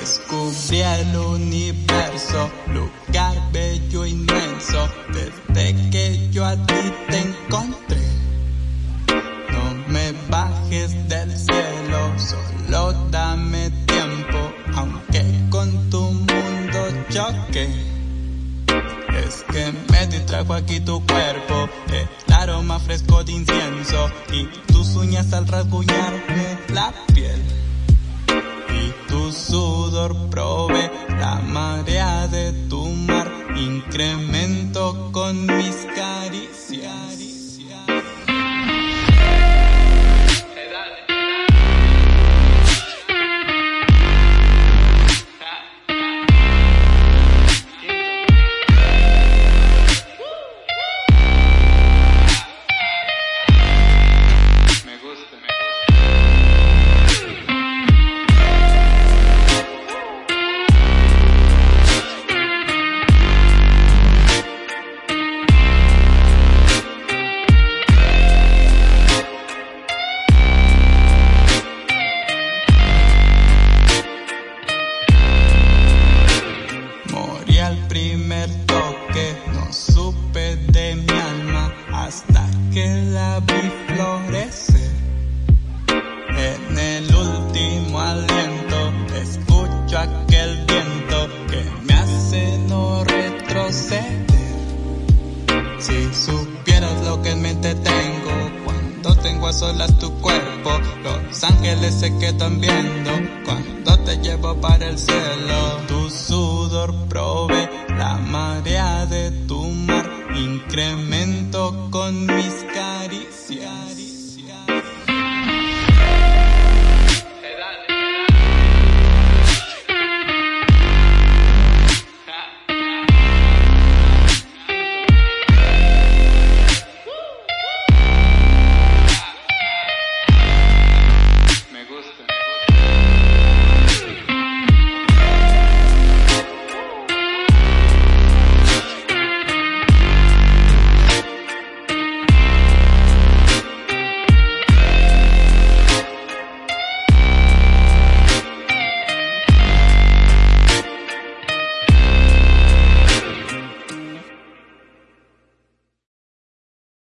Descubrí el universo, lugar bello inmenso, desde que yo a ti te encontré. No me bajes del cielo, solo dame tiempo, aunque con tu mundo choque. Es que me distrajo aquí tu cuerpo, el aroma fresco de incienso y tus uñas al rasguñarme la sudor probé la marea de tu mar, incremento con mis caricias. que la vi florecer. En el último aliento escucho aquel viento que me hace no retroceder. Si supieras lo que en mente tengo cuando tengo a solas tu cuerpo, los ángeles se quedan viendo cuando te llevo para el cielo. Tu sudor prove la marea de tu mar incrementa.